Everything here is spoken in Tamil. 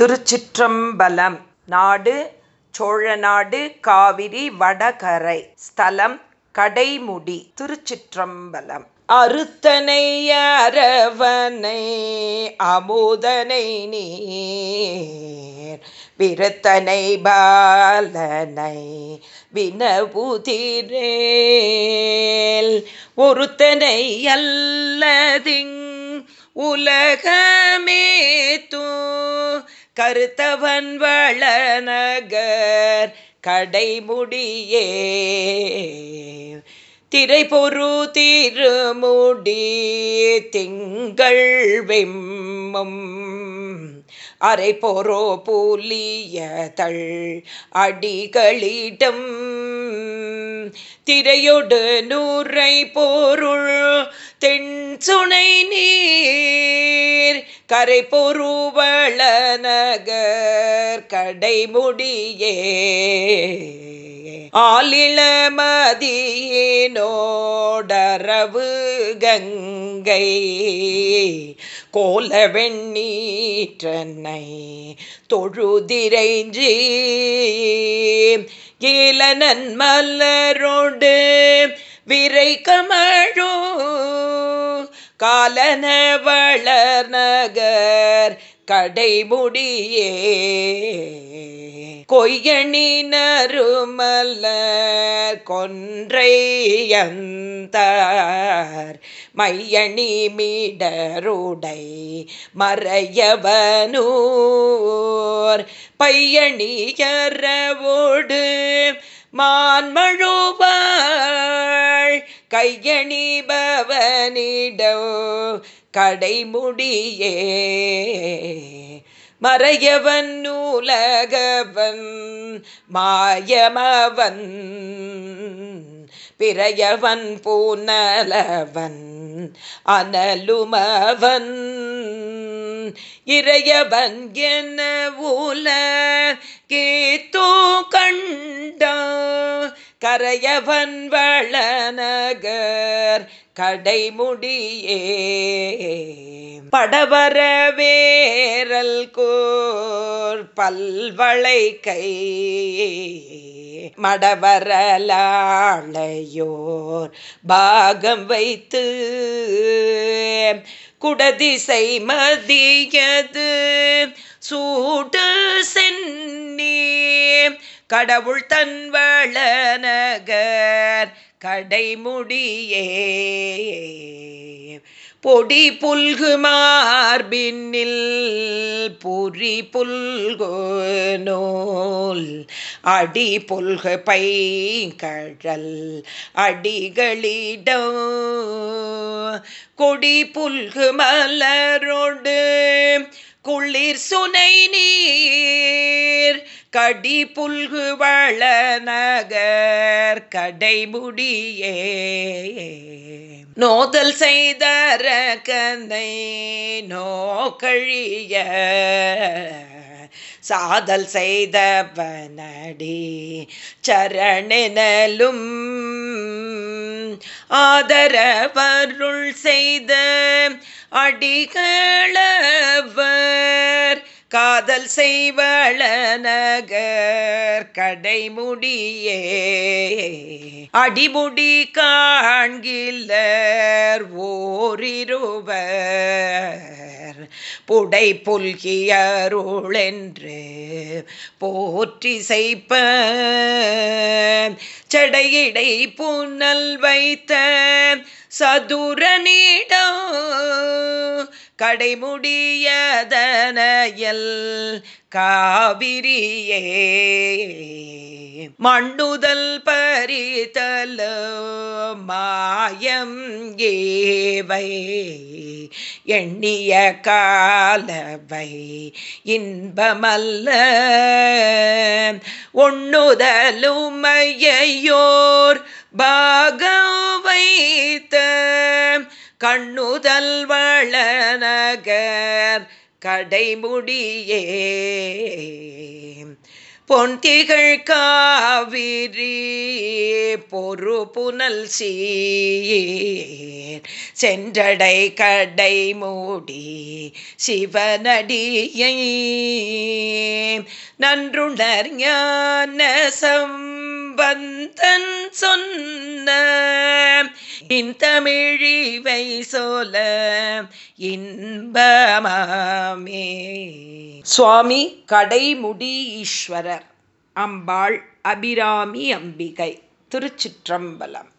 திருச்சிற்றம்பலம். நாடு சோழநாடு காவிரி வடகரை. ஸ்தலம் கடைமுடி திருச்சிற்றம்பலம். அறுத்தனை அரவனை அமுதனை நீர். விருத்தனை பாலனை வினபுதிரேல் ஒருத்தனை அல்லதிங் உலகமே தூ கருத்தவன் வளநகர் கடைமுடியே. திரை பொரு திருமுடி திங்கள் வெம்மும். அரை பொறோ புலியதள் அடிகளிடம். திரையொடு நூரை பொருள் தென் சுனை நீ கரை பொருவள நகர் கடைமுடியே ஆலிளமதியினோடரவு கங்கை. கோல வெண்ணீற்றனை தொழுதிரைஞ்சி. ஏலனன் மலரோடு விரை கமழோ. காலன வளர் நகர் கடைமுடியே. கொய்யணி கொன்றையந்தார் மையணி மீடருடை மறையவனூர். பையணியரவோடு மான்மழுவ கையணிபவனிடோ கடைமுடியே. மறையவன் நூலகவன் மாயமவன் பிறையவன் பூநலவன் அனலுமவன். இறையவன் என்ன ஊல கேத்தோ கண்டா கரையவன் வளநகர் கடைமுடியே. படவர வேரல் கோர் பல்வளை கை. மடவரலாளையோர் பாகம் வைத்து குடதிசை மதியது சூடு சென்னி கடவுள் தன்வள நகர் கடைமுடியே. பொடி புல்கு மார்பின்னில் பொறி புல்கு நூல் அடி புல்கு பைங்கழல் அடிகளிடம் கொடி புல்கு மலரோடு குளிர் சுனை நீர் கடி புல்கு வள நகர் கடைமுடியே. நோதல் செய்தர கந்தை நோக்கழிய சாதல் செய்தவனடி சரணெனலும் ஆதரவருள் செய்த அடிகளவர் காதல் செய்வளநகர் கடைமுடியே. அடிமுடி காண்கிலர் ஓரிருவர். புடை புல்கியருளென்று போற்றி செய்ப்ப செடையிடை புன்னல் வைத்த சதுரனிடம் கடைமுடியதனையல் காவிரியே. மண்ணுதல் பரிதல மாயம் ஏவை. எண்ணிய காலவை இன்பமல்ல. ஒண்ணுதலுமையோர் பாகம் வைத்த கண்ணுதல் வளநகர் கடைமுடியே. பொன்திகள் காவிரி பொறு புனல் சீர். சென்றடை கடை மூடி சிவனடியை. நன்றுணர் ஞான சம்பந்தன் சொன்ன இன்தமிழிவை சொல்ல இன்பமாமே. சுவாமி கடைமுடி ஈஸ்வரர் அம்பாள் அபிராமி அம்பிகை திருச்சிற்றம்பலம்.